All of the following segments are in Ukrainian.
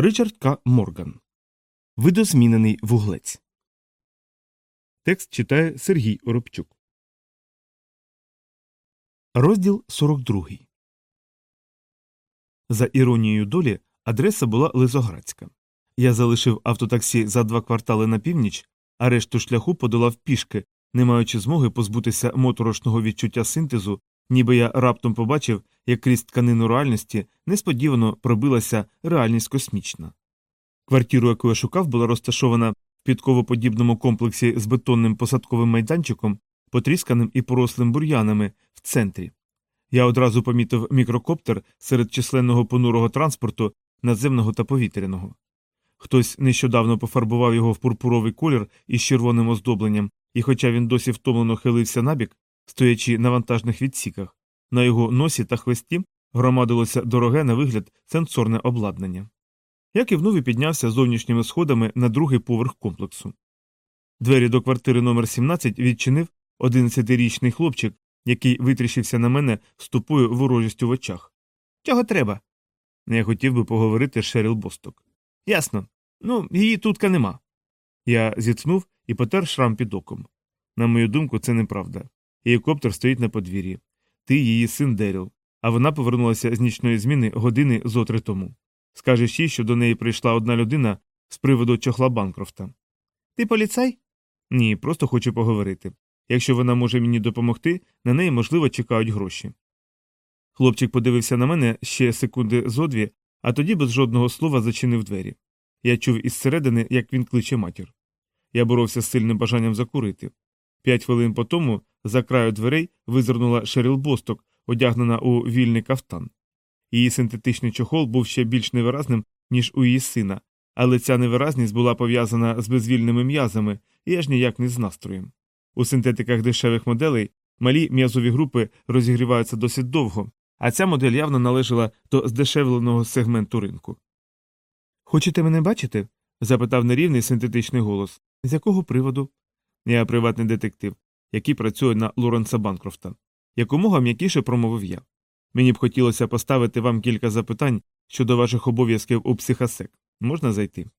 Ричард К. Морган. Видозмінений вуглець. Текст читає Сергій Оробчук. Розділ 42. За іронією долі адреса була Лизоградська. Я залишив автотаксі за два квартали на північ, а решту шляху подолав пішки, не маючи змоги позбутися моторошного відчуття синтезу, ніби я раптом побачив, як крізь тканину реальності несподівано пробилася реальність космічна. Квартиру, яку я шукав, була розташована в підковоподібному комплексі з бетонним посадковим майданчиком, потрісканим і порослим бур'янами в центрі. Я одразу помітив мікрокоптер серед численного понурого транспорту, наземного та повітряного. Хтось нещодавно пофарбував його в пурпуровий колір із червоним оздобленням, і, хоча він досі втомлено хилився набік, стоячи на вантажних відсіках, на його носі та хвості громадилося дороге на вигляд сенсорне обладнання. Я кивнув і піднявся зовнішніми сходами на другий поверх комплексу. Двері до квартири номер 17 відчинив 11-річний хлопчик, який витріщився на мене з тупою ворожістю в очах. Чого треба? Я хотів би поговорити Шеріл Босток. Ясно. Ну, її тутка нема. Я зітхнув і потер шрам під оком. На мою думку, це неправда. Її коптер стоїть на подвір'ї. Ти її син Деріл, а вона повернулася з нічної зміни години зо три тому. Скажеш їй, що до неї прийшла одна людина з приводу чохла Банкрофта. Ти поліцай? Ні, просто хочу поговорити. Якщо вона може мені допомогти, на неї, можливо, чекають гроші. Хлопчик подивився на мене ще секунди зо дві, а тоді без жодного слова зачинив двері. Я чув із середини, як він кличе матір. Я боровся з сильним бажанням закурити. П'ять хвилин по тому за краю дверей визирнула Шеріл Босток, одягнена у вільний кафтан. Її синтетичний чохол був ще більш невиразним, ніж у її сина, але ця невиразність була пов'язана з безвільними м'язами і аж ніяк не з настроєм. У синтетиках дешевих моделей малі м'язові групи розігріваються досить довго, а ця модель явно належала до здешевленого сегменту ринку. Хочете мене бачити? запитав нерівний синтетичний голос. З якого приводу? Я приватний детектив, який працює на Лоренса Банкрофта. Якомога м'якіше промовив я. Мені б хотілося поставити вам кілька запитань щодо ваших обов'язків у психосек. Можна зайти?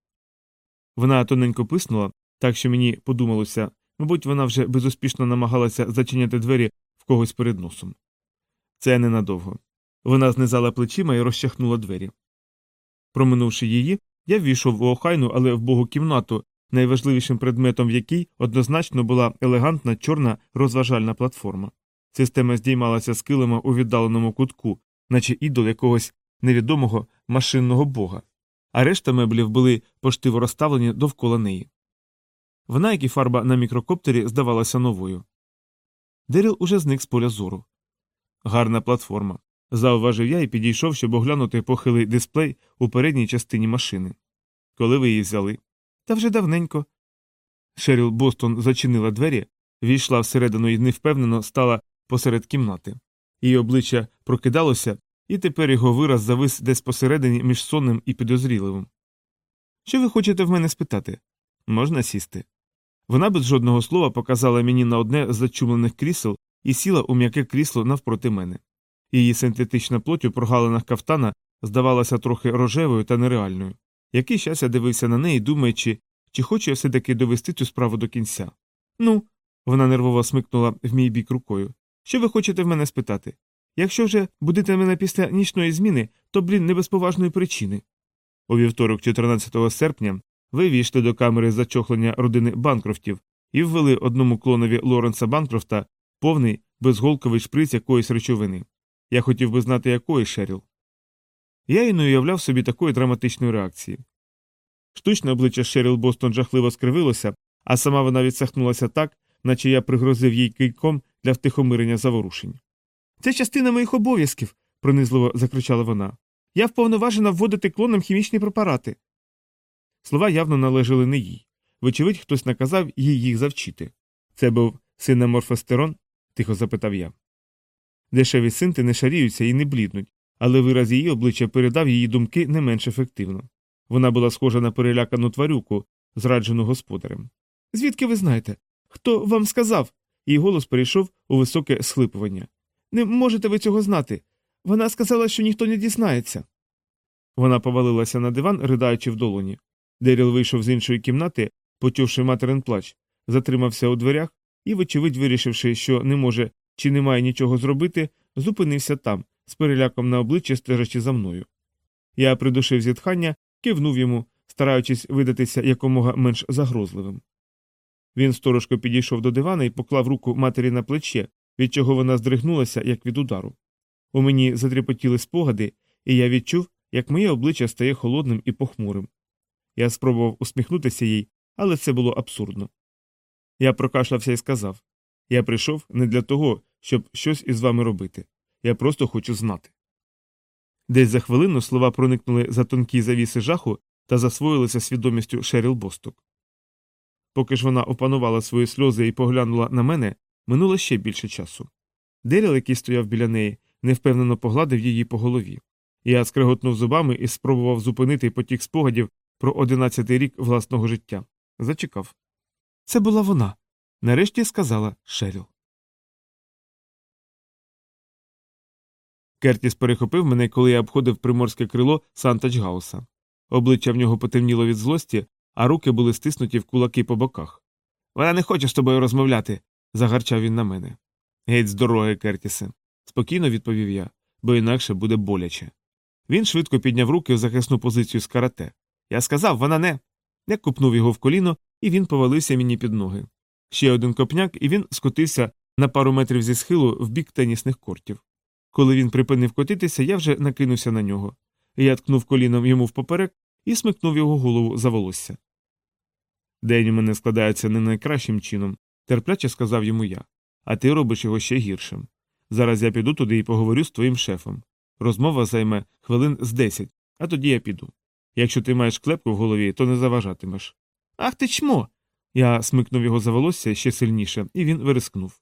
Вона тоненько писнула, так що мені подумалося, мабуть, вона вже безуспішно намагалася зачиняти двері в когось перед носом. Це ненадовго. Вона знизала плечима і розчахнула двері. Проминувши її, я ввійшов в охайну, але вбогу кімнату, найважливішим предметом в якій однозначно була елегантна чорна розважальна платформа. Система здіймалася з у віддаленому кутку, наче ідол якогось невідомого машинного бога, а решта меблів були поштиво розставлені довкола неї. Вона, як і фарба на мікрокоптері, здавалася новою. Деріл уже зник з поля зору. Гарна платформа. Зауважив я і підійшов, щоб оглянути похилий дисплей у передній частині машини. Коли ви її взяли? Та вже давненько. Шеріл Бостон зачинила двері, ввійшла всередину і невпевнено стала посеред кімнати. Її обличчя прокидалося, і тепер його вираз завис десь посередині між сонним і підозріливим. Що ви хочете в мене спитати? Можна сісти. Вона без жодного слова показала мені на одне з зачумлених крісел і сіла у м'яке крісло навпроти мене. Її синтетична плоть у прогалинах кафтана здавалася трохи рожевою та нереальною. Який час я дивився на неї, думаючи, чи хочу я все таки довести цю справу до кінця. Ну, вона нервово смикнула в мій бік рукою. Що ви хочете в мене спитати? Якщо вже будете мене після нічної зміни, то, блін, не без поважної причини. У вівторок, 14 серпня, ви війшли до камери зачохлення родини Банкрофтів і ввели одному клонові Лоренса Банкрофта повний безголковий шприц якоїсь речовини. Я хотів би знати, якої Шеріл. Я і не уявляв собі такої драматичної реакції. Штучне обличчя Шеріл Бостон жахливо скривилося, а сама вона відсахнулася так, наче я пригрозив їй кийком для втихомирення заворушень. Це частина моїх обов'язків, пронизливо закричала вона. Я вповноважена вводити клонам хімічні препарати. Слова явно належали не їй. Вочевидь, хтось наказав їй їх завчити. Це був синеморфостерон? тихо запитав я. Дешеві синти не шаріються і не бліднуть, але вираз її обличчя передав її думки не менш ефективно. Вона була схожа на перелякану тварюку, зраджену господарем. Звідки ви знаєте? Хто вам сказав? Її голос перейшов у високе схлипування. Не можете ви цього знати. Вона сказала, що ніхто не дізнається. Вона повалилася на диван, ридаючи в долоні. Деріл вийшов з іншої кімнати, почувши материн плач, затримався у дверях і, вочевидь, вирішивши, що не може чи не має нічого зробити, зупинився там, з переляком на обличчі стежачи за мною. Я придушив зітхання, кивнув йому, стараючись видатися якомога менш загрозливим. Він сторожко підійшов до дивана і поклав руку матері на плече, від чого вона здригнулася, як від удару. У мені затріпотіли спогади, і я відчув, як моє обличчя стає холодним і похмурим. Я спробував усміхнутися їй, але це було абсурдно. Я прокашлявся і сказав я прийшов не для того, щоб щось із вами робити. Я просто хочу знати. Десь за хвилину слова проникнули за тонкі завіси жаху та засвоїлися свідомістю Шеріл Босток. Поки ж вона опанувала свої сльози і поглянула на мене, минуло ще більше часу. Деріл, який стояв біля неї, невпевнено погладив її по голові. Я скреготнув зубами і спробував зупинити потік спогадів про одинадцятий рік власного життя. Зачекав. Це була вона. Нарешті сказала Шеріл. Кертіс перехопив мене, коли я обходив приморське крило Сантачгауса. Обличчя в нього потемніло від злості, а руки були стиснуті в кулаки по боках. Вона не хоче з тобою розмовляти, загарчав він на мене. Геть з дороги, Кертісе, спокійно відповів я, бо інакше буде боляче. Він швидко підняв руки в захисну позицію з карате. Я сказав, вона не. Я купнув його в коліно, і він повалився мені під ноги. Ще один копняк, і він скотився на пару метрів зі схилу в бік тенісних кортів. Коли він припинив котитися, я вже накинувся на нього. Я ткнув коліном йому впоперек і смикнув його голову за волосся. День у мене складається не найкращим чином, терпляче сказав йому я, а ти робиш його ще гіршим. Зараз я піду туди і поговорю з твоїм шефом. Розмова займе хвилин з десять, а тоді я піду. Якщо ти маєш клепку в голові, то не заважатимеш. Ах ти чмо. Я смикнув його за волосся ще сильніше, і він вирискнув.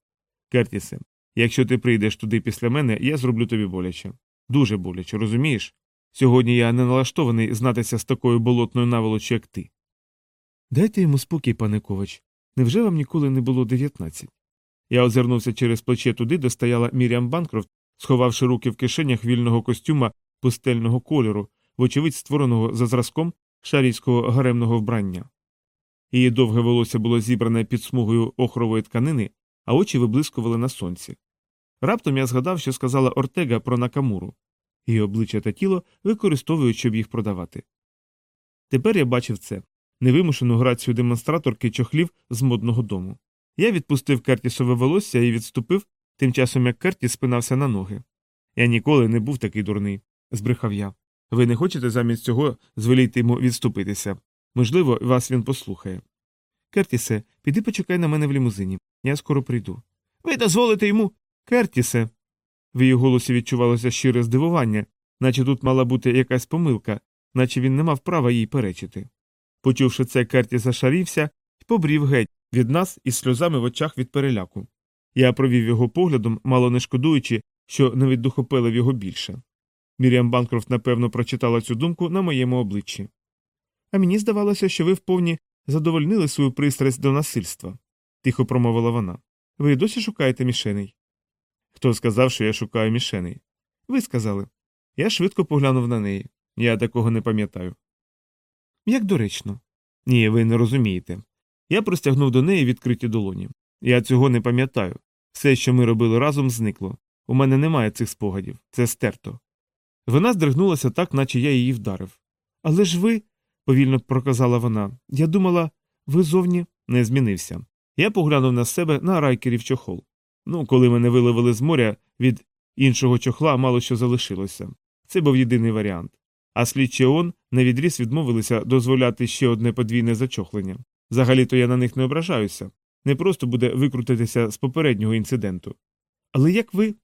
Кертісе, якщо ти прийдеш туди після мене, я зроблю тобі боляче. Дуже боляче, розумієш? Сьогодні я не налаштований знатися з такою болотною наволочю, як ти. Дайте йому спокій, пане ковач. Невже вам ніколи не було дев'ятнадцять? Я озирнувся через плече туди, де стояла Міріам Банкрофт, сховавши руки в кишенях вільного костюма пустельного кольору, вочевидь створеного за зразком шарійського гаремного вбрання. Її довге волосся було зібране під смугою охрової тканини, а очі виблискували на сонці. Раптом я згадав, що сказала Ортега про Накамуру. Її обличчя та тіло використовують, щоб їх продавати. Тепер я бачив це невимушену грацію демонстраторки чохлів з модного дому. Я відпустив Кертісове волосся і відступив, тим часом як Кертіс спинався на ноги. Я ніколи не був такий дурний, збрехав я. Ви не хочете замість цього звеліти йому відступитися. Можливо, вас він послухає. Кертісе, піди почекай на мене в лімузині. Я скоро прийду. Ви дозволите йому. Кертісе. В її голосі відчувалося щире здивування, наче тут мала бути якась помилка, наче він не мав права їй перечити. Почувши це, Керті зашарівся і побрів геть від нас із сльозами в очах від переляку. Я провів його поглядом, мало не шкодуючи, що не віддухопелив його більше. Міріам Банкрофт, напевно, прочитала цю думку на моєму обличчі. А мені здавалося, що ви вповні задовольнили свою пристрасть до насильства, тихо промовила вона. Ви досі шукаєте мішеней? Хто сказав, що я шукаю мішеней? Ви сказали. Я швидко поглянув на неї. Я такого не пам'ятаю. Як доречно. Ні, ви не розумієте. Я простягнув до неї відкриті долоні. Я цього не пам'ятаю. Все, що ми робили разом, зникло. У мене немає цих спогадів. Це стерто. Вона здригнулася так, наче я її вдарив. Але ж ви, повільно проказала вона, я думала, ви зовні не змінився. Я поглянув на себе на райкерів чохол. Ну, коли мене виловили з моря, від іншого чохла мало що залишилося. Це був єдиний варіант. А слідчі ООН на відріз відмовилися дозволяти ще одне подвійне зачохлення. Взагалі то я на них не ображаюся. Не просто буде викрутитися з попереднього інциденту. Але як ви?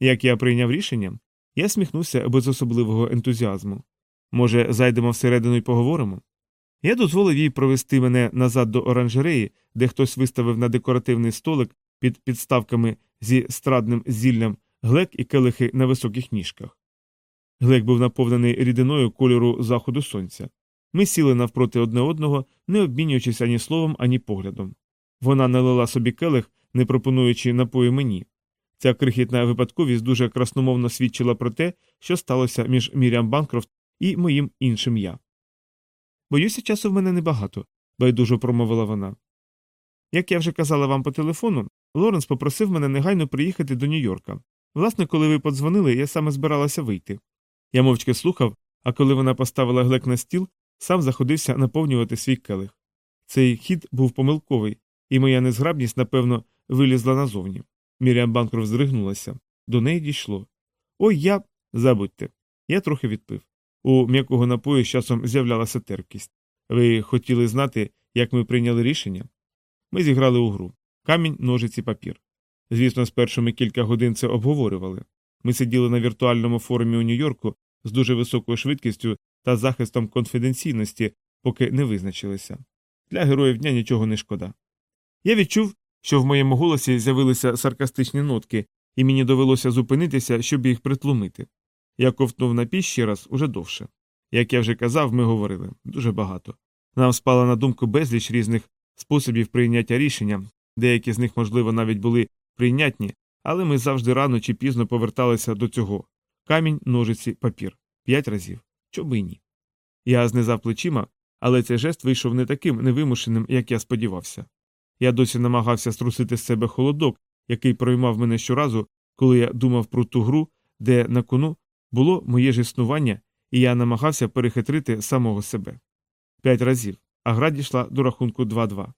Як я прийняв рішення, я сміхнувся без особливого ентузіазму. Може, зайдемо всередину і поговоримо? Я дозволив їй провести мене назад до оранжереї, де хтось виставив на декоративний столик під підставками зі страдним зіллям глек і келихи на високих ніжках. Глек був наповнений рідиною кольору заходу сонця. Ми сіли навпроти одне одного, не обмінюючись ані словом, ані поглядом. Вона налила собі келих, не пропонуючи напої мені. Ця крихітна випадковість дуже красномовно свідчила про те, що сталося між Міріам Банкрофт і моїм іншим я. Боюся, часу в мене небагато, байдужо промовила вона. Як я вже казала вам по телефону, Лоренс попросив мене негайно приїхати до Нью-Йорка. Власне, коли ви подзвонили, я саме збиралася вийти. Я мовчки слухав, а коли вона поставила глек на стіл, сам заходився наповнювати свій келих. Цей хід був помилковий, і моя незграбність, напевно, вилізла назовні. Міріам Банкров здригнулася. До неї дійшло. Ой, я. забудьте. Я трохи відпив. У м'якого напою з часом з'являлася терпкість. Ви хотіли знати, як ми прийняли рішення? Ми зіграли у гру камінь, ножиці, папір. Звісно, спершу ми кілька годин це обговорювали. Ми сиділи на віртуальному форумі у Нью-Йорку з дуже високою швидкістю та захистом конфіденційності, поки не визначилися. Для героїв дня нічого не шкода. Я відчув, що в моєму голосі з'явилися саркастичні нотки, і мені довелося зупинитися, щоб їх притлумити. Я ковтнув на піч ще раз уже довше. Як я вже казав, ми говорили дуже багато. Нам спала на думку безліч різних способів прийняття рішення, деякі з них, можливо, навіть були прийнятні, але ми завжди рано чи пізно поверталися до цього камінь, ножиці, папір п'ять разів. Чоби ні. Я знизав плечима, але цей жест вийшов не таким невимушеним, як я сподівався. Я досі намагався струсити з себе холодок, який проймав мене щоразу, коли я думав про ту гру, де на кону було моє ж існування, і я намагався перехитрити самого себе. П'ять разів, а гра дійшла до рахунку 2-2.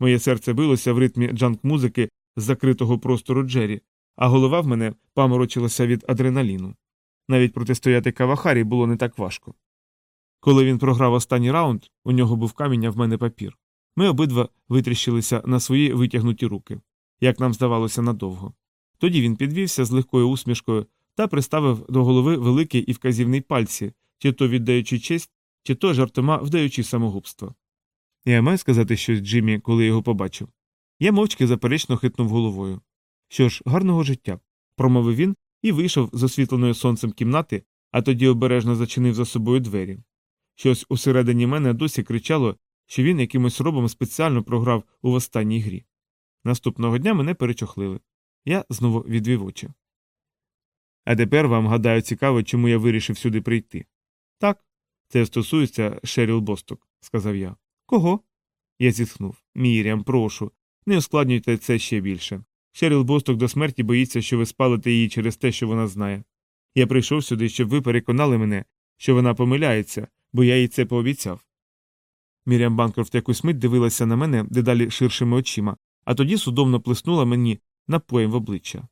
Моє серце билося в ритмі джанк музики з закритого простору Джері, а голова в мене паморочилася від адреналіну. Навіть протистояти Кавахарі було не так важко. Коли він програв останній раунд, у нього був камінь, а в мене папір. Ми обидва витріщилися на свої витягнуті руки, як нам здавалося надовго. Тоді він підвівся з легкою усмішкою та приставив до голови великий і вказівний пальці, чи то віддаючи честь, чи то жартома вдаючи самогубство. Я маю сказати щось Джиммі, коли його побачив. Я мовчки заперечно хитнув головою. Що ж, гарного життя, промовив він і вийшов з освітленої сонцем кімнати, а тоді обережно зачинив за собою двері. Щось усередині мене досі кричало, що він якимось робом спеціально програв у останній грі. Наступного дня мене перечохлили. Я знову відвів очі. А тепер вам гадаю цікаво, чому я вирішив сюди прийти. Так, це стосується Шеріл Босток, сказав я. Кого? Я зітхнув. Мірям, прошу, не ускладнюйте це ще більше. Шеріл Босток до смерті боїться, що ви спалите її через те, що вона знає. Я прийшов сюди, щоб ви переконали мене, що вона помиляється, бо я їй це пообіцяв. Мірям Банкрофт якусь мить дивилася на мене дедалі ширшими очима, а тоді судомно плеснула мені напоєм в обличчя.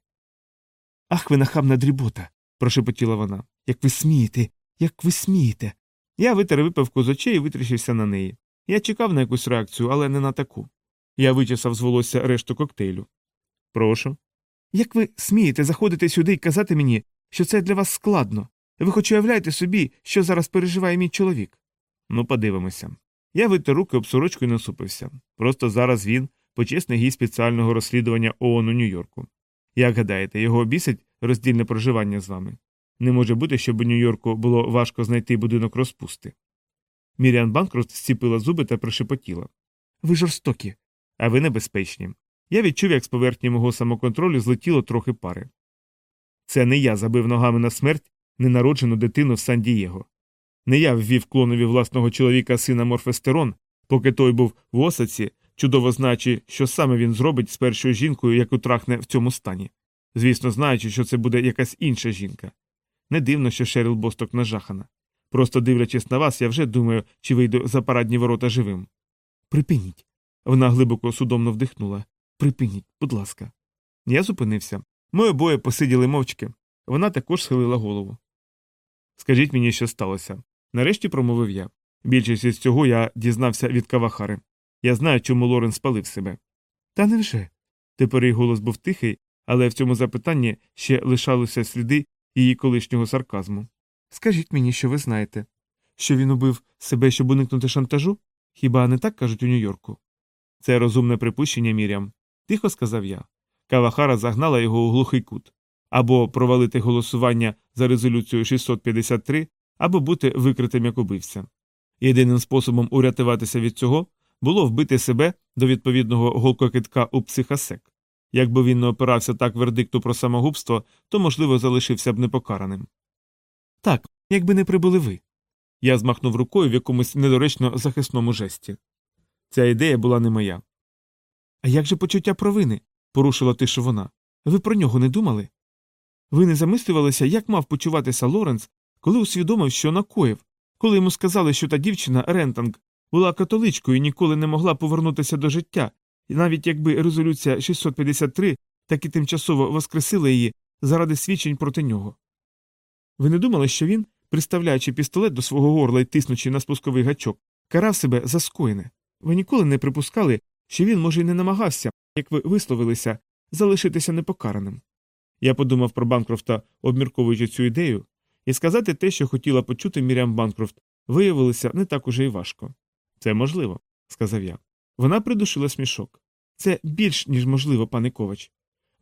Ах, ви нахабна дрібота. прошепотіла вона. Як ви смієте, як ви смієте. Я витер випивку з очей і витріщився на неї. Я чекав на якусь реакцію, але не на таку. Я вичесав з волосся решту коктейлю. Прошу. Як ви смієте заходити сюди і казати мені, що це для вас складно? Ви хоч уявляєте собі, що зараз переживає мій чоловік? Ну, подивимося. Я витер руки об сорочку і насупився. Просто зараз він почесний гість спеціального розслідування ООН у Нью-Йорку. Як гадаєте, його обісить роздільне проживання з вами? Не може бути, щоб у Нью-Йорку було важко знайти будинок розпусти. Міріан Банкрофт зціпила зуби та прошепотіла. Ви жорстокі, а ви небезпечні. Я відчув, як з поверхні мого самоконтролю злетіло трохи пари. Це не я забив ногами на смерть ненароджену дитину в Сан Дієго. Не я ввів клонові власного чоловіка сина Морфестерон, поки той був в осаці, чудово знаючи, що саме він зробить з першою жінкою, яку трахне в цьому стані. Звісно, знаючи, що це буде якась інша жінка. Не дивно, що Шеріл Босток нажахана. Просто дивлячись на вас, я вже думаю, чи вийду за парадні ворота живим. Припиніть. Вона глибоко судомно вдихнула. Припиніть, будь ласка. Я зупинився. Ми обоє посиділи мовчки. Вона також схилила голову. Скажіть мені, що сталося. Нарешті промовив я. Більшість із цього я дізнався від Кавахари. Я знаю, чому Лорен спалив себе. Та невже? Тепер її голос був тихий, але в цьому запитанні ще лишалися сліди її колишнього сарказму. Скажіть мені, що ви знаєте, що він убив себе, щоб уникнути шантажу? Хіба не так кажуть у Нью-Йорку? Це розумне припущення Мірям, тихо сказав я. Кавахара загнала його у глухий кут або провалити голосування за резолюцію 653, або бути викритим як убивця. Єдиним способом урятуватися від цього було вбити себе до відповідного голкокитка у психосек. Якби він не опирався так вердикту про самогубство, то, можливо, залишився б непокараним. Так, якби не прибули ви. Я змахнув рукою в якомусь недоречно захисному жесті. Ця ідея була не моя. А як же почуття провини? порушила тишу вона. Ви про нього не думали? Ви не замислювалися, як мав почуватися Лоренс, коли усвідомив, що накоїв, коли йому сказали, що та дівчина Рентанг була католичкою і ніколи не могла повернутися до життя, і навіть якби резолюція 653 таки тимчасово воскресила її заради свідчень проти нього. Ви не думали, що він, приставляючи пістолет до свого горла і тиснучи на спусковий гачок, карав себе за скоєне? Ви ніколи не припускали, що він, може, й не намагався, як ви висловилися, залишитися непокараним. Я подумав про Банкрофта, обмірковуючи цю ідею, і сказати те, що хотіла почути Мірям Банкрофт, виявилося не так уже й важко. Це можливо, сказав я. Вона придушила смішок. Це більш ніж можливо, пане Ковач.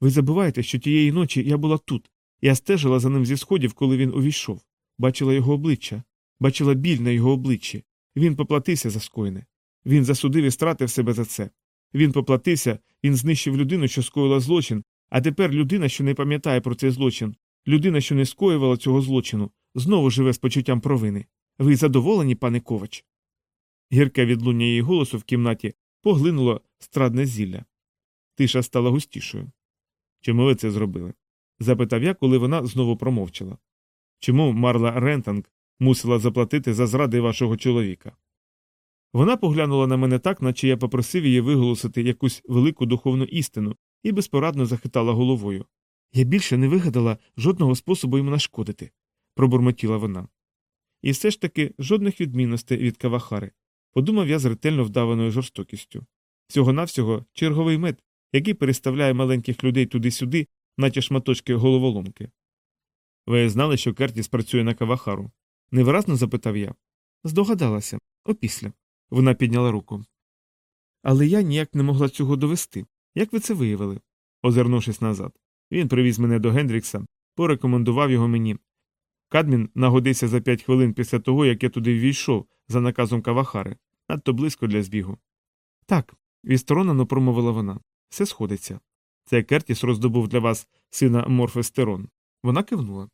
Ви забуваєте, що тієї ночі я була тут. Я стежила за ним зі сходів, коли він увійшов, бачила його обличчя, бачила біль на його обличчі. Він поплатився за скоєне. Він засудив і стратив себе за це. Він поплатився, він знищив людину, що скоїла злочин, а тепер людина, що не пам'ятає про цей злочин, людина, що не скоювала цього злочину, знову живе з почуттям провини. Ви задоволені, пане Ковач? Гірке відлуння її голосу в кімнаті поглинуло страдне зілля. Тиша стала густішою. Чому ви це зробили? Запитав я, коли вона знову промовчала. Чому Марла Рентанг мусила заплатити за зради вашого чоловіка? Вона поглянула на мене так, наче я попросив її виголосити якусь велику духовну істину, і безпорадно захитала головою. Я більше не вигадала жодного способу йому нашкодити, пробурмотіла вона. І все ж таки жодних відмінностей від Кавахари, подумав я з ретельно вдаваною жорстокістю. Всього навсього черговий мед, який переставляє маленьких людей туди-сюди, наче шматочки головоломки. Ви знали, що Кертіс працює на Кавахару? невиразно запитав я. Здогадалася, опісля. Вона підняла руку. Але я ніяк не могла цього довести. Як ви це виявили? озирнувшись назад. Він привіз мене до Гендрікса, порекомендував його мені. Кадмін нагодився за п'ять хвилин після того, як я туди ввійшов за наказом Кавахари, надто близько для збігу. Так, відсторонено промовила вона. Все сходиться. Це Кертіс роздобув для вас сина Морфестерон. Вона кивнула.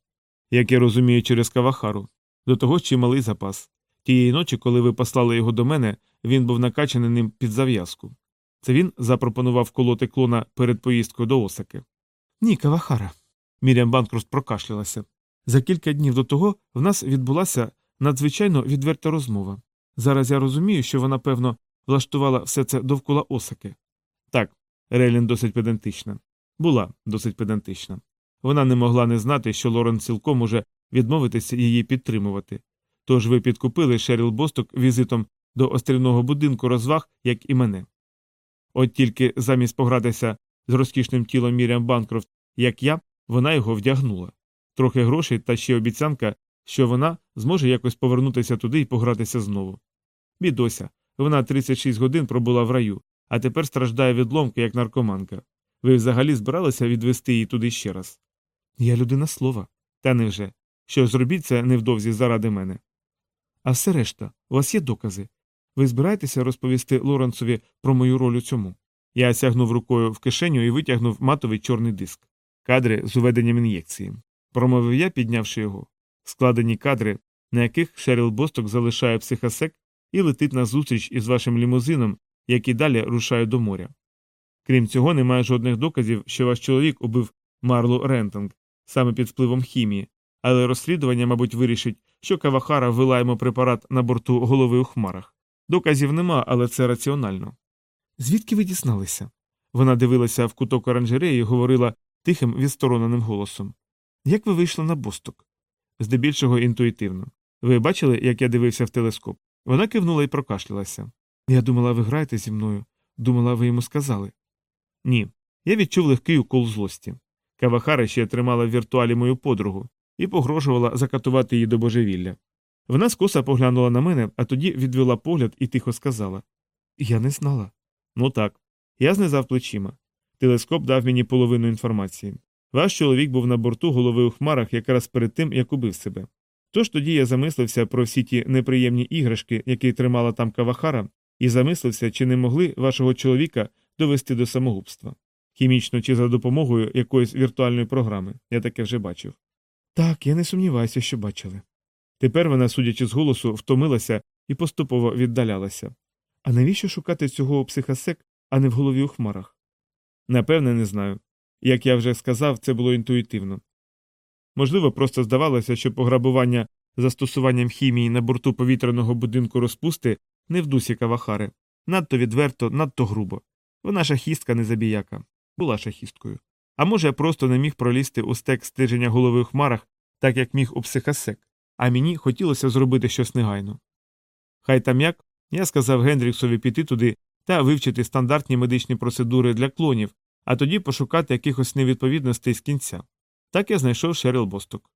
Як я розумію, через Кавахару. До того ж чималий запас. Тієї ночі, коли ви послали його до мене, він був накачаний ним під зав'язку. Це він запропонував колоти клона перед поїздкою до Осаки. Ні, Кавахара. Мірям Банкрост прокашлялася. За кілька днів до того в нас відбулася надзвичайно відверта розмова. Зараз я розумію, що вона, певно, влаштувала все це довкола Осаки. Так, Рейлін досить педантична. Була досить педантична. Вона не могла не знати, що Лорен цілком може відмовитися її підтримувати. Тож ви підкупили Шеріл Босток візитом до острівного будинку розваг, як і мене. От тільки замість погратися з розкішним тілом Міріам Банкрофт, як я, вона його вдягнула. Трохи грошей та ще обіцянка, що вона зможе якось повернутися туди і погратися знову. Бідося, вона 36 годин пробула в раю, а тепер страждає від ломки, як наркоманка. Ви взагалі збиралися відвести її туди ще раз? Я людина слова. Та невже? Що зробіть це невдовзі заради мене. А все решта, у вас є докази. Ви збираєтеся розповісти Лоренцові про мою роль у цьому? Я сягнув рукою в кишеню і витягнув матовий чорний диск. Кадри з уведенням ін'єкції. Промовив я, піднявши його. Складені кадри, на яких Шеріл Босток залишає психосек і летить на зустріч із вашим лімузином, який далі рушає до моря. Крім цього, немає жодних доказів, що ваш чоловік убив Марлу Рентинг саме під впливом хімії, але розслідування, мабуть, вирішить, що Кавахара ввела йому препарат на борту голови у хмарах. Доказів нема, але це раціонально. Звідки ви дізналися? Вона дивилася в куток оранжереї і говорила тихим, відстороненим голосом. Як ви вийшли на босток? Здебільшого інтуїтивно. Ви бачили, як я дивився в телескоп? Вона кивнула і прокашлялася. Я думала, ви граєте зі мною. Думала, ви йому сказали. Ні. Я відчув легкий укол злості. Кавахара ще тримала в віртуалі мою подругу і погрожувала закатувати її до божевілля. Вона скоса поглянула на мене, а тоді відвела погляд і тихо сказала Я не знала. Ну так. Я знизав плечима. Телескоп дав мені половину інформації. Ваш чоловік був на борту голови у хмарах якраз перед тим, як убив себе. Тож тоді я замислився про всі ті неприємні іграшки, які тримала там Кавахара, і замислився, чи не могли вашого чоловіка довести до самогубства. Хімічно чи за допомогою якоїсь віртуальної програми, я таке вже бачив. Так, я не сумніваюся, що бачили. Тепер вона, судячи з голосу, втомилася і поступово віддалялася. А навіщо шукати цього у психосек, а не в голові у хмарах? Напевне, не знаю. Як я вже сказав, це було інтуїтивно. Можливо, просто здавалося, що пограбування застосуванням хімії на борту повітряного будинку розпусти не в дусі Кавахари. Надто відверто, надто грубо. Вона шахістка не забіяка. Була шахісткою. А може, я просто не міг пролізти у стек стеження голови у хмарах, так як міг у психосек, а мені хотілося зробити щось негайно. Хай там як, я сказав Гендріксові піти туди та вивчити стандартні медичні процедури для клонів, а тоді пошукати якихось невідповідностей з кінця. Так я знайшов Шерил Босток.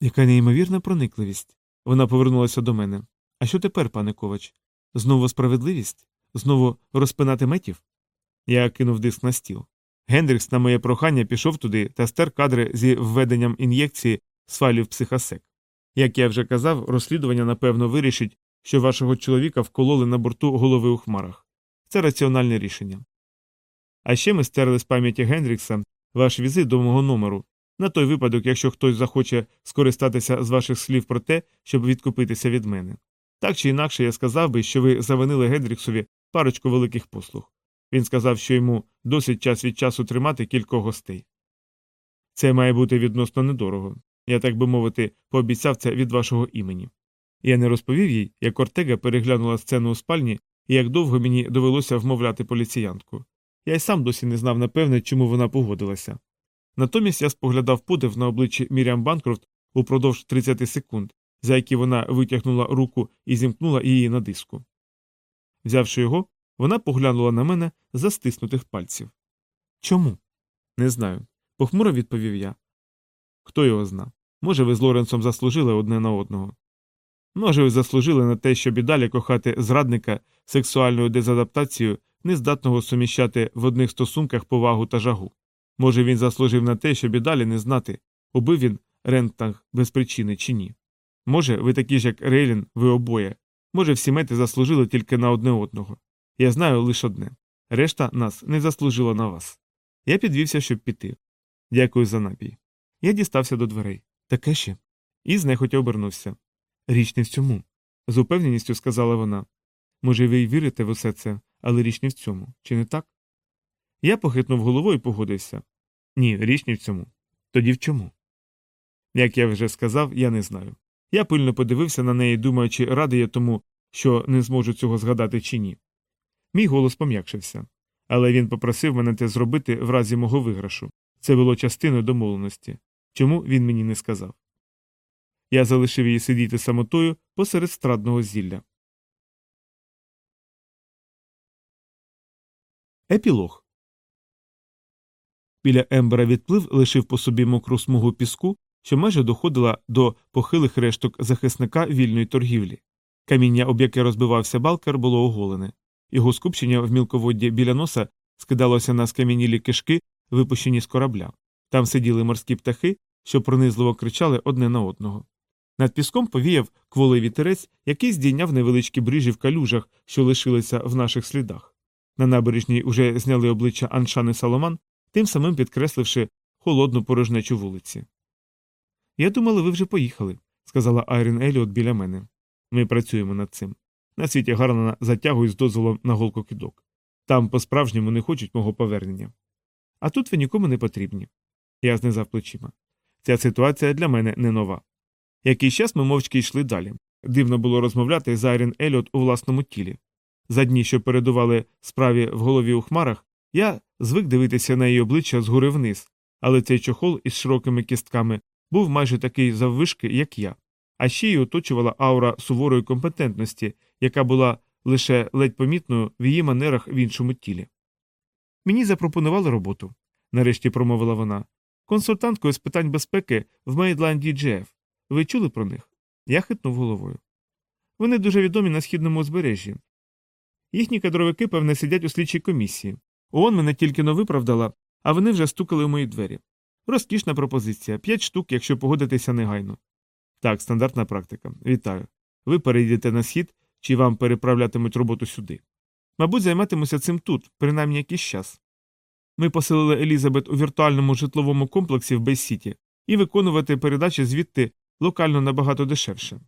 Яка неймовірна проникливість. Вона повернулася до мене. А що тепер, пане Ковач? Знову справедливість? Знову розпинати метів? Я кинув диск на стіл. Гендрікс на моє прохання пішов туди та стер кадри зі введенням ін'єкції з файлів психосек. Як я вже казав, розслідування напевно вирішить, що вашого чоловіка вкололи на борту голови у хмарах. Це раціональне рішення. А ще ми стерли з пам'яті Гендрікса ваш візит до мого номеру, на той випадок, якщо хтось захоче скористатися з ваших слів про те, щоб відкупитися від мене. Так чи інакше я сказав би, що ви завинили Гендріксові парочку великих послуг. Він сказав, що йому досить час від часу тримати кількох гостей. Це має бути відносно недорого. Я, так би мовити, пообіцяв це від вашого імені. Я не розповів їй, як Ортега переглянула сцену у спальні і як довго мені довелося вмовляти поліціянтку. Я й сам досі не знав напевне, чому вона погодилася. Натомість я споглядав подив на обличчі Міріам Банкрофт упродовж 30 секунд, за які вона витягнула руку і зімкнула її на диску. Взявши його, вона поглянула на мене за стиснутих пальців. Чому? Не знаю. Похмуро відповів я. Хто його зна? Може, ви з Лоренсом заслужили одне на одного. Може, ви заслужили на те, щоб і далі кохати зрадника сексуальною дезадаптацією, нездатного суміщати в одних стосунках повагу та жагу. Може, він заслужив на те, щоб і далі не знати, убив він Рентанг без причини чи ні. Може, ви такі ж, як Рейлін, ви обоє. Може, всі мети заслужили тільки на одне одного. Я знаю лише одне решта нас не заслужила на вас. Я підвівся, щоб піти. Дякую за напій. Я дістався до дверей. Таке ще. І знехотя обернувся. Річ не в цьому. З упевненістю сказала вона. Може, ви й вірите в усе це, але річ не в цьому, чи не так? Я похитнув головою і погодився. Ні, річ не в цьому. Тоді в чому? Як я вже сказав, я не знаю. Я пильно подивився на неї, думаючи, радий я тому, що не зможу цього згадати чи ні. Мій голос пом'якшився, але він попросив мене те зробити в разі мого виграшу. Це було частиною домовленості. Чому він мені не сказав? Я залишив її сидіти самотою посеред страдного зілля. Епілог Біля Ембера відплив лишив по собі мокру смугу піску, що майже доходила до похилих решток захисника вільної торгівлі. Каміння, об яке розбивався балкер, було оголене. Його скупчення в мілководді біля носа скидалося на скам'янілі кишки, випущені з корабля. Там сиділи морські птахи, що пронизливо кричали одне на одного. Над піском повіяв кволий вітерець, який здійняв невеличкі брижі в калюжах, що лишилися в наших слідах. На набережній уже зняли обличчя Аншани Саломан, тим самим підкресливши холодну порожнечу вулиці. Я думала, ви вже поїхали, сказала Айрін Еліот біля мене. Ми працюємо над цим. На світі гарно затягують з дозволом на голку кидок. Там по справжньому не хочуть мого повернення. А тут ви нікому не потрібні. Я знизав плечима. Ця ситуація для мене не нова. Якийсь час ми мовчки йшли далі. Дивно було розмовляти з Айрін Еліот у власному тілі. За дні, що передували справі в голові у хмарах, я звик дивитися на її обличчя згори вниз, але цей чохол із широкими кістками був майже такий заввишки, як я. А ще й оточувала аура суворої компетентності, яка була лише ледь помітною в її манерах в іншому тілі. Мені запропонували роботу, нарешті промовила вона. Консультанткою з питань безпеки в Мейдланді GF. Ви чули про них? Я хитнув головою. Вони дуже відомі на східному узбережжі. Їхні кадровики, певне, сидять у слідчій комісії. ООН мене тільки но виправдала, а вони вже стукали у мої двері. Розкішна пропозиція п'ять штук, якщо погодитися негайно. Так, стандартна практика. Вітаю. Ви перейдете на схід чи вам переправлятимуть роботу сюди. Мабуть, займатимуся цим тут, принаймні якийсь час. Ми поселили Елізабет у віртуальному житловому комплексі в Бейсіті і виконувати передачі звідти локально набагато дешевше.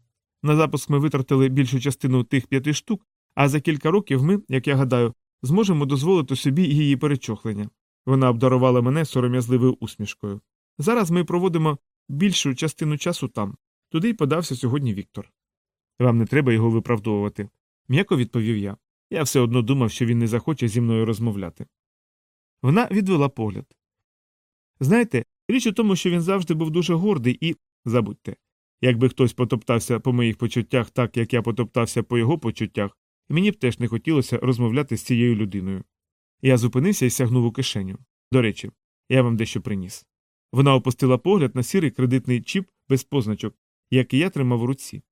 На запуск ми витратили більшу частину тих п'яти штук, а за кілька років ми, як я гадаю, зможемо дозволити собі її перечохлення. Вона обдарувала мене сором'язливою усмішкою. Зараз ми проводимо більшу частину часу там. Туди й подався сьогодні Віктор. Вам не треба його виправдовувати, м'яко відповів я. Я все одно думав, що він не захоче зі мною розмовляти. Вона відвела погляд. Знаєте, річ у тому, що він завжди був дуже гордий і. забудьте. Якби хтось потоптався по моїх почуттях так, як я потоптався по його почуттях, мені б теж не хотілося розмовляти з цією людиною. Я зупинився і сягнув у кишеню. До речі, я вам дещо приніс. Вона опустила погляд на сірий кредитний чіп без позначок, який я тримав у руці.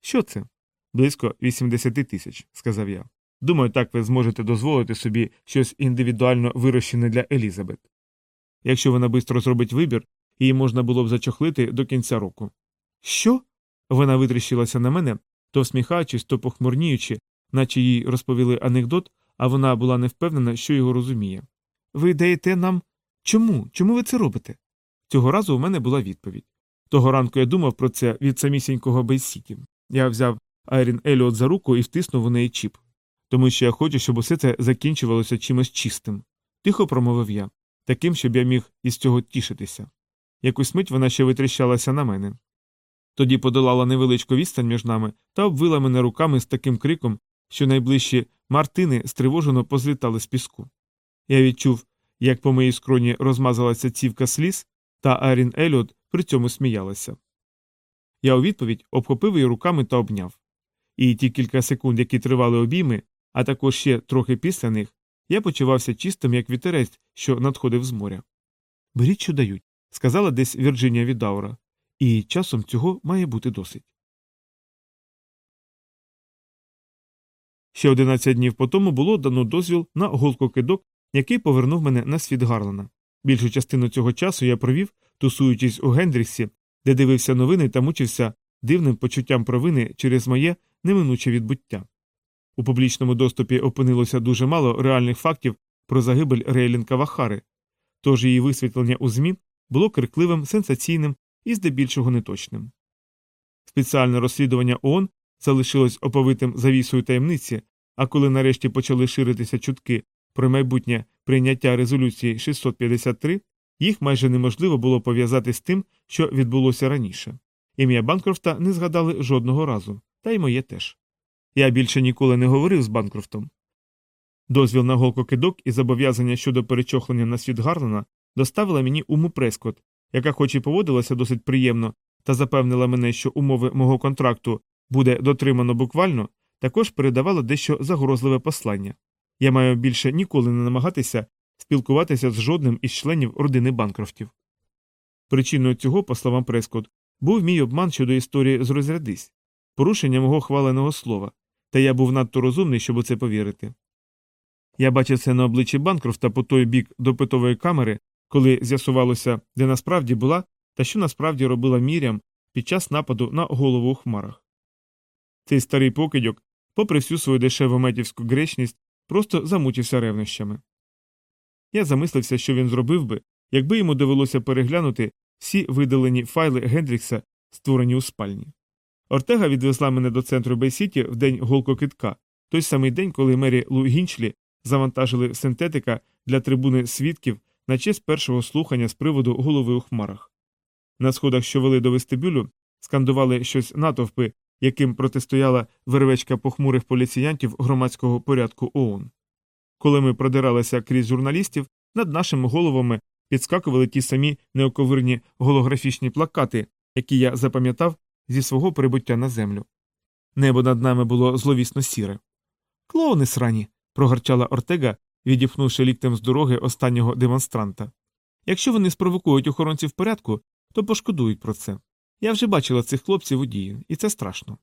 Що це? Близько 80 тисяч, сказав я. Думаю, так ви зможете дозволити собі щось індивідуально вирощене для Елізабет. Якщо вона бистро зробить вибір, її можна було б зачохлити до кінця року. Що? Вона витріщилася на мене, то всміхаючись, то похмурніючи, наче їй розповіли анекдот, а вона була не впевнена, що його розуміє. Ви даєте нам. Чому? Чому ви це робите? Цього разу у мене була відповідь. Того ранку я думав про це від самісінького Бейсіті. Я взяв Айрін Еліот за руку і втиснув у неї чіп. Тому що я хочу, щоб усе це закінчувалося чимось чистим. Тихо промовив я, таким, щоб я міг із цього тішитися. Якусь мить вона ще витріщалася на мене. Тоді подолала невеличку відстань між нами та обвила мене руками з таким криком, що найближчі мартини стривожено позлітали з піску. Я відчув, як по моїй скроні розмазалася цівка сліз, та Арін Еліот при цьому сміялася. Я у відповідь обхопив її руками та обняв. І ті кілька секунд, які тривали обійми, а також ще трохи після них, я почувався чистим, як вітерець, що надходив з моря. Беріть, що дають, сказала десь Вірджинія Відаура, і часом цього має бути досить. Ще 11 днів по тому було дано дозвіл на голкокидок, який повернув мене на світ Гарлана. Більшу частину цього часу я провів, тусуючись у Гендріксі, де дивився новини та мучився дивним почуттям провини через моє неминуче відбуття. У публічному доступі опинилося дуже мало реальних фактів про загибель Рейлінка Вахари, тож її висвітлення у ЗМІ було крикливим, сенсаційним і здебільшого неточним. Спеціальне розслідування ООН залишилось оповитим завісою таємниці, а коли нарешті почали ширитися чутки про майбутнє прийняття резолюції 653, їх майже неможливо було пов'язати з тим, що відбулося раніше. Ім'я Банкрофта не згадали жодного разу, та й моє теж. Я більше ніколи не говорив з Банкрофтом. Дозвіл на голкокидок і зобов'язання щодо перечохлення на світ Гарлена доставила мені уму Прескот, яка, хоч і поводилася досить приємно та запевнила мене, що умови мого контракту буде дотримано буквально, також передавала дещо загрозливе послання. Я маю більше ніколи не намагатися спілкуватися з жодним із членів родини Банкрофтів. Причиною цього, по словам Прескот, був мій обман щодо історії з розрядись, порушення мого хваленого слова, та я був надто розумний, щоб у це повірити. Я бачив це на обличчі Банкрофта по той бік допитової камери, коли з'ясувалося, де насправді була та що насправді робила Мірям під час нападу на голову у хмарах. Цей старий покидьок, попри всю свою дешеву метівську гречність, просто замучився ревнощами. Я замислився, що він зробив би, якби йому довелося переглянути всі видалені файли Гендрікса, створені у спальні. Ортега відвезла мене до центру Бейсіті в день голкокитка, той самий день, коли мері Лу Гінчлі завантажили синтетика для трибуни свідків на честь першого слухання з приводу голови у хмарах. На сходах, що вели до вестибюлю, скандували щось натовпи, яким протистояла вервечка похмурих поліціянтів громадського порядку ООН. Коли ми продиралися крізь журналістів, над нашими головами підскакували ті самі неоковирні голографічні плакати, які я запам'ятав зі свого прибуття на землю. Небо над нами було зловісно сіре. Клоуни срані. прогарчала Ортега, відіпхнувши ліктем з дороги останнього демонстранта. Якщо вони спровокують охоронців порядку, то пошкодують про це. Я вже бачила цих хлопців у дії, і це страшно.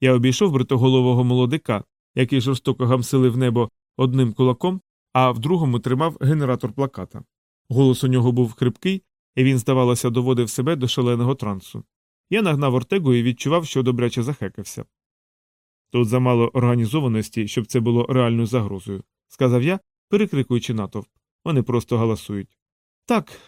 Я обійшов бритоголового молодика, який жорстоко гамсилив небо одним кулаком, а в другому тримав генератор плаката. Голос у нього був хрипкий, і він, здавалося, доводив себе до шаленого трансу. Я нагнав ортегу і відчував, що добряче захекався. Тут замало організованості, щоб це було реальною загрозою, сказав я, перекрикуючи натовп. Вони просто галасують. Так,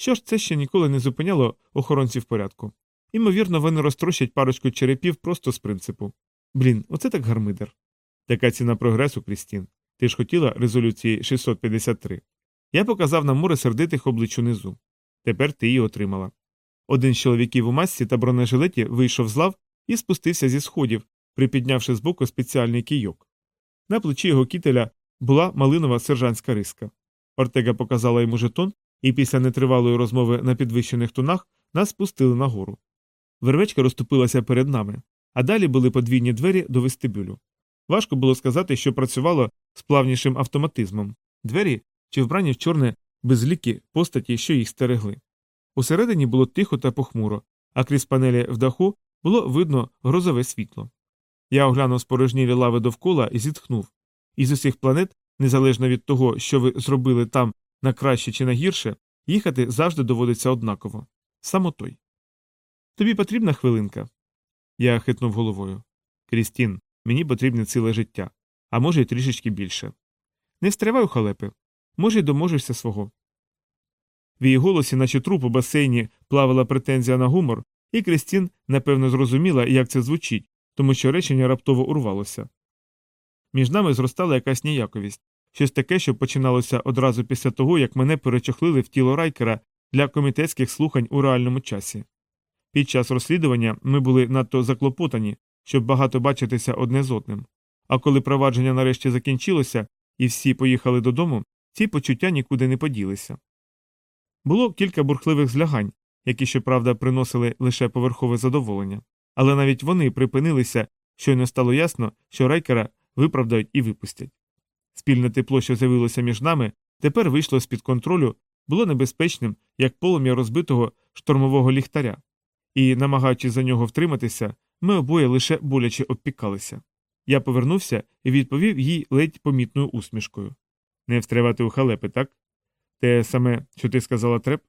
що ж це ще ніколи не зупиняло охоронців порядку. Імовірно, вони розтрощать парочку черепів просто з принципу. Блін, оце так гармидер. Така ціна прогресу, Крістін. Ти ж хотіла резолюції 653. Я показав на море сердитих облич унизу. Тепер ти її отримала. Один з чоловіків у масці та бронежилеті вийшов з лав і спустився зі сходів, припіднявши збоку спеціальний кійок. На плечі його кітеля була малинова сержантська риска. Ортега показала йому жетон, і після нетривалої розмови на підвищених тонах нас спустили нагору. Вервечка розступилася перед нами, а далі були подвійні двері до вестибюлю. Важко було сказати, що працювало з плавнішим автоматизмом двері чи вбрані в чорне безлікі постаті, що їх стерегли. Усередині було тихо та похмуро, а крізь панелі в даху було видно грозове світло. Я оглянув спорожнілі лави довкола і зітхнув. Із усіх планет, незалежно від того, що ви зробили там на краще чи на гірше, їхати завжди доводиться однаково. Само той. Тобі потрібна хвилинка? Я хитнув головою. Крістін, мені потрібне ціле життя, а може й трішечки більше. Не встривай у халепи. Може, й доможешся свого. В її голосі, наче труп у басейні, плавала претензія на гумор, і Крістін, напевно, зрозуміла, як це звучить, тому що речення раптово урвалося. Між нами зростала якась ніяковість, щось таке, що починалося одразу після того, як мене перечохлили в тіло райкера для комітетських слухань у реальному часі. Під час розслідування ми були надто заклопотані, щоб багато бачитися одне з одним. А коли провадження нарешті закінчилося і всі поїхали додому, ці почуття нікуди не поділися. Було кілька бурхливих злягань, які, щоправда, приносили лише поверхове задоволення, але навіть вони припинилися, щойно стало ясно, що райкера виправдають і випустять. Спільне тепло, що з'явилося між нами, тепер вийшло з під контролю, було небезпечним, як полум'я розбитого штормового ліхтаря, і, намагаючись за нього втриматися, ми обоє лише боляче обпікалися. Я повернувся і відповів їй ледь помітною усмішкою. Не встривати у халепи, так? Те саме, що ти сказала треп?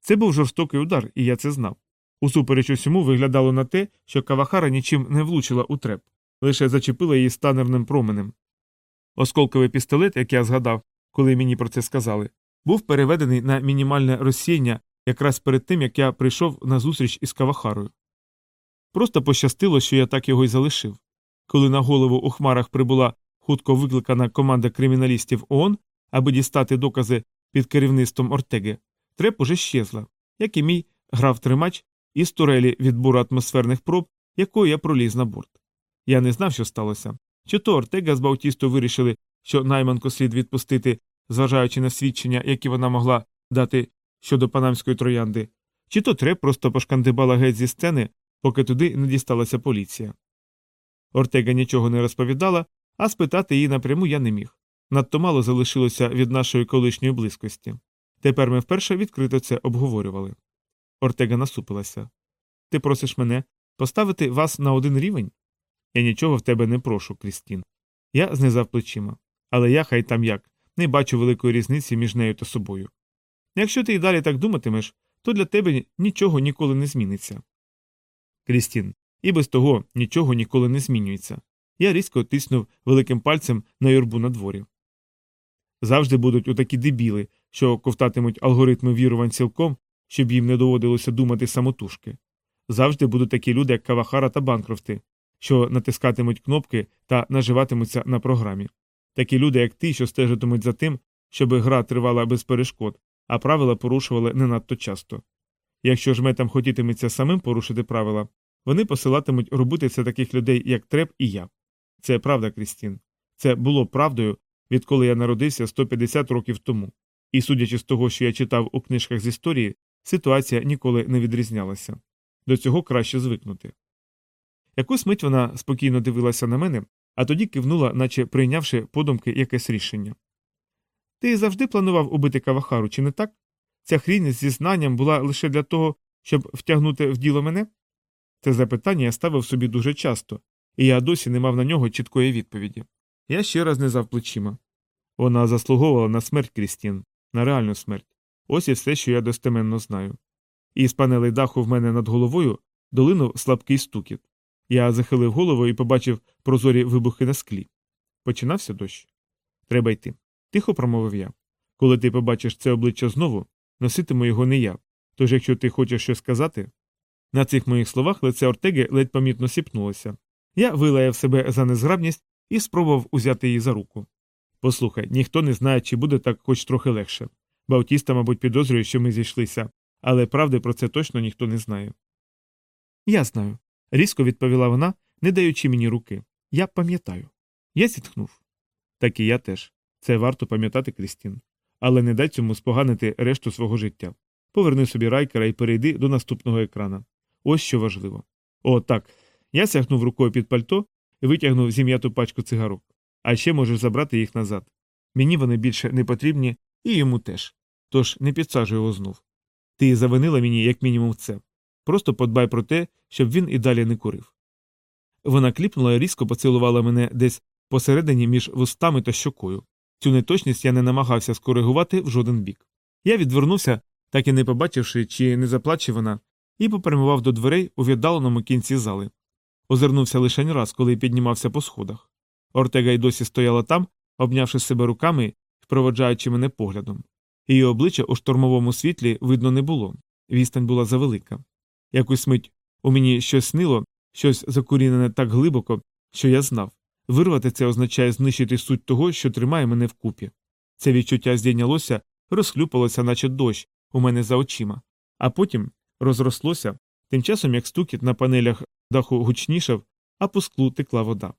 Це був жорстокий удар, і я це знав. Усупереч усьому виглядало на те, що Кавахара нічим не влучила у треп, лише зачепила її станерним променем. Осколковий пістолет, як я згадав, коли мені про це сказали, був переведений на мінімальне розсіяння якраз перед тим, як я прийшов на зустріч із Кавахарою. Просто пощастило, що я так його й залишив. Коли на голову у хмарах прибула хутко викликана команда криміналістів ООН, аби дістати докази під керівництвом Ортеги, треп уже щезла, як і мій грав тримач із турелі відбору атмосферних проб, якою я проліз на борт. Я не знав, що сталося. Чи то Ортега з Баутісто вирішили, що найманку слід відпустити, зважаючи на свідчення, які вона могла дати щодо панамської троянди, чи то треп просто пошкандибала геть зі сцени, поки туди не дісталася поліція. Ортега нічого не розповідала, а спитати її напряму я не міг. Надто мало залишилося від нашої колишньої близькості. Тепер ми вперше відкрито це обговорювали. Ортега насупилася. Ти просиш мене поставити вас на один рівень? Я нічого в тебе не прошу, Крістін. Я знизав плечима. Але я, хай там як, не бачу великої різниці між нею та собою. Якщо ти й далі так думатимеш, то для тебе нічого ніколи не зміниться. Крістін, і без того нічого ніколи не змінюється. Я різко тиснув великим пальцем на юрбу на дворі. Завжди будуть отакі дебіли, що ковтатимуть алгоритми вірувань цілком, щоб їм не доводилося думати самотужки. Завжди будуть такі люди, як Кавахара та Банкрофти, що натискатимуть кнопки та наживатимуться на програмі. Такі люди, як ти, що стежитимуть за тим, щоб гра тривала без перешкод, а правила порушували не надто часто. Якщо ж метам хотітиметься самим порушити правила, вони посилатимуть робити все таких людей, як Треп і я. Це правда, Крістін. Це було правдою, відколи я народився 150 років тому. І, судячи з того, що я читав у книжках з історії, ситуація ніколи не відрізнялася. До цього краще звикнути. Якусь мить вона спокійно дивилася на мене, а тоді кивнула, наче прийнявши подумки якесь рішення. Ти завжди планував убити Кавахару, чи не так? Ця хрінь зі знанням була лише для того, щоб втягнути в діло мене? Це запитання я ставив собі дуже часто, і я досі не мав на нього чіткої відповіді. Я ще раз не плечима. Вона заслуговувала на смерть Крістін, на реальну смерть. Ось і все, що я достеменно знаю. І з панелей даху в мене над головою долинув слабкий стукіт. Я захилив голову і побачив прозорі вибухи на склі. Починався дощ. Треба йти. Тихо промовив я. Коли ти побачиш це обличчя знову, носитиму його не я. Тож, якщо ти хочеш щось сказати. На цих моїх словах лице Ортеги ледь помітно сіпнулося. Я вилаяв себе за незграбність і спробував узяти її за руку. Послухай, ніхто не знає, чи буде так хоч трохи легше. Баутіста, мабуть, підозрює, що ми зійшлися, але правди про це точно ніхто не знає. Я знаю, різко відповіла вона, не даючи мені руки. Я пам'ятаю. Я зітхнув. Так і я теж. Це варто пам'ятати, Крістін. Але не дай цьому споганити решту свого життя. Поверни собі райкера і перейди до наступного екрана. Ось що важливо. О, так. Я сягнув рукою під пальто і витягнув зім'яту пачку цигарок. А ще можеш забрати їх назад. Мені вони більше не потрібні, і йому теж. Тож не підсаджуй його знов. Ти завинила мені, як мінімум, це. Просто подбай про те, щоб він і далі не курив. Вона кліпнула і різко поцілувала мене десь посередині між вустами та щокою. Цю неточність я не намагався скоригувати в жоден бік. Я відвернувся, так і не побачивши, чи не заплаче вона, і попрямував до дверей у віддаленому кінці зали. Озирнувся лише раз, коли піднімався по сходах. Ортега й досі стояла там, обнявши себе руками і проводжаючи мене поглядом. Її обличчя у штормовому світлі видно не було. Відстань була завелика. Якусь мить у мені щось снило, щось закорінене так глибоко, що я знав. Вирвати це означає знищити суть того, що тримає мене вкупі. Це відчуття здійнялося, розхлюпалося, наче дощ, у мене за очима, а потім розрослося, тим часом як стукіт на панелях даху гучнішав, а по склу текла вода.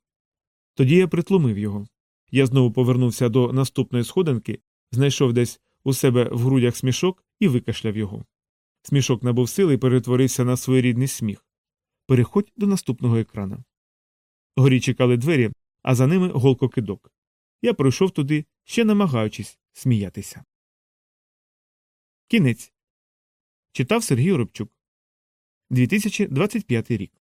Тоді я притлумив його. Я знову повернувся до наступної сходинки, знайшов десь у себе в грудях смішок і викашляв його. Смішок набув сили і перетворився на своєрідний сміх. Переходь до наступного екрана. Горі чекали двері, а за ними голко кидок. Я пройшов туди, ще намагаючись сміятися. Кінець. Читав Сергій Оробчук. 2025 рік.